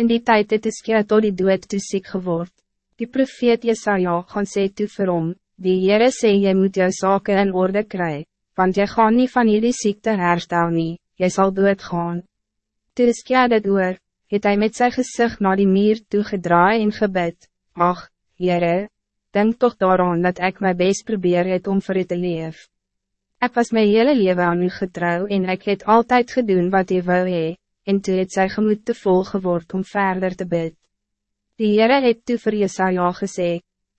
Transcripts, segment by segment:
In die tijd het Iskia tot die dood toe siek geword. Die profeet Jesaja gaan sê toe vir hom, die Heere sê jy moet jou zaken in orde kry, want jy gaan niet van hierdie ziekte herstel nie, jy sal doodgaan. Toe Iskia dit oor, het hy met sy gezicht naar die muur toegedraai en gebed, Ach, Heere, denk toch daaraan dat ik mijn best probeer het om vir u te leef. Ik was mijn hele leven aan u getrouw en ik het altijd gedaan wat u wou hee, en toe het sy gemoed te vol geword om verder te bid. Die Heere het toe vir Jesaja gesê,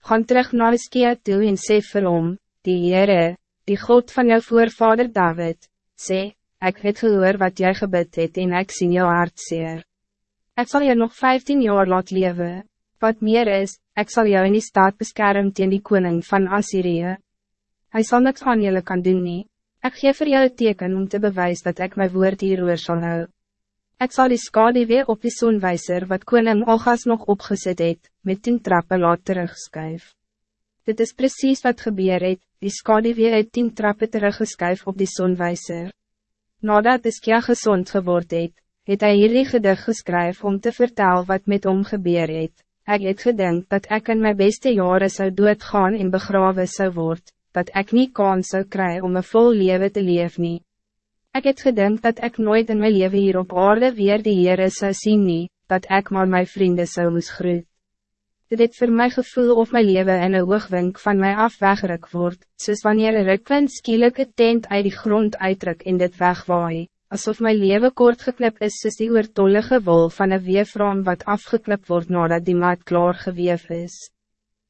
gaan terug naar Iskia toe en sê vir hom, die Heere, die God van jou voorvader David, sê, ik het gehoor wat jij gebid het en ik sien jou hart zeer. Ik zal je nog 15 jaar laat leven. Wat meer is, ik zal jou in die staat beschermen tegen die koning van Assyrië. Hij zal niks aan jullie kan doen nie. Ik geef voor jou teken om te bewijzen dat ik mijn woord hierover zal houden. Ik zal die skade weer op die zonwijzer wat koning Olgas nog opgezet het, met tien trappen laat terugskuif. Dit is precies wat gebeur het, die skade weer het tien trappen teruggeskuif op die zonwijzer. Nadat Iskia gezond geword het, het hy hierdie gedig geskryf om te vertellen wat met hom gebeur het. Ek het gedink dat ik in mijn beste jaren zou doodgaan en begraven zou worden, dat ik niet kans zou krijgen om een vol leven te leven. Ik het gedink dat ik nooit in mijn leven hier op aarde weer de Heere zou zien nie, dat ik maar mijn vrienden zou moes groet. Dit het voor mij gevoel of mijn leven in een hoogwink van mij af weggeruk word, soos wanneer een rukwind skielike tent uit die grond uitdruk in dit wegwaai, alsof mijn leven kort geklip is soos die oortollige wol van een weefraam wat afgeklip wordt nadat die maat klaar geweef is.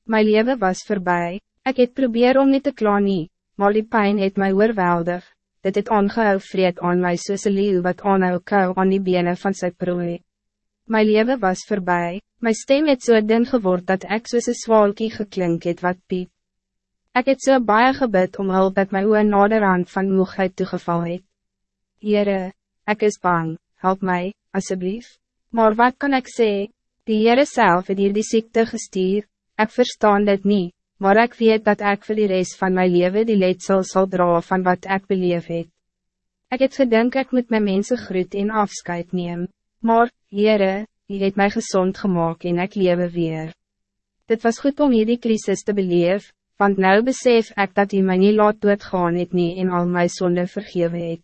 Mijn leven was voorbij, ik het probeer om niet te klaan nie, maar die pijn het mij oorweldig, dit het aangehou vreed aan my soos een leeuw wat aanhou kou aan die benen van sy prooi. My leven was voorbij, my stem het so dun geword dat ek soos een zwaalkie geklink het wat piep. Ik het so baie gebid om hulp dat my oor naderhand van moegheid toegeval het. Heere, ek is bang, help mij, alsjeblieft. Maar wat kan ik zeggen? Die Heere self het hier die ziekte gestuur, ik verstaan dit niet maar ik weet dat ik voor de rest van mijn leven die leedsel zal dragen van wat ik beleef het. Ik het gedink ik moet mijn mensen groet en afscheid neem, maar, Heere, je het mij gezond gemaakt en ik lewe weer. Dit was goed om hierdie crisis te beleef, want nou besef ik dat hij mij niet laat doodgaan het nie en al mijn zonde vergeven het.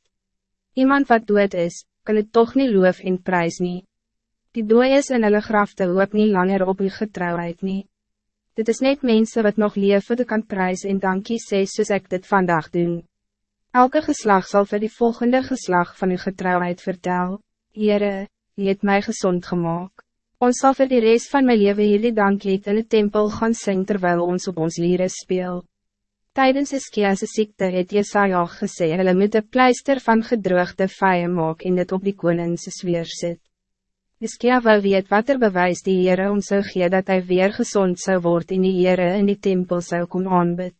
Iemand wat dood is, kan het toch niet loof en prijs nie. Die dood is in hulle grafte hoop niet langer op uw getrouwheid nie. Dit is net mensen wat nog leven de kan prijs en dankie sê soos ek dit vandaag doen. Elke geslag zal voor die volgende geslag van uw getrouwheid vertel. Heere, je het mij gezond gemaakt. Ons zal voor de rest van mijn leven jullie danklied in de tempel gaan sing terwijl ons op ons lieren speel. Tijdens Iskia's ziekte het Jesaja gesê, hulle moet een pleister van gedroogde vijen maak en dit op die koningse sfeer sit. Iskia wou weet wat er bewijs die Heere om zou gee dat hij weer gezond zou worden in die Heere in die tempel zou kon aanbid.